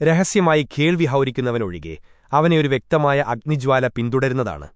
രഹസ്യമായി കേൾവി ഹൗരിക്കുന്നവനൊഴികെ അവനെ ഒരു വ്യക്തമായ അഗ്നിജ്വാല പിന്തുടരുന്നതാണ്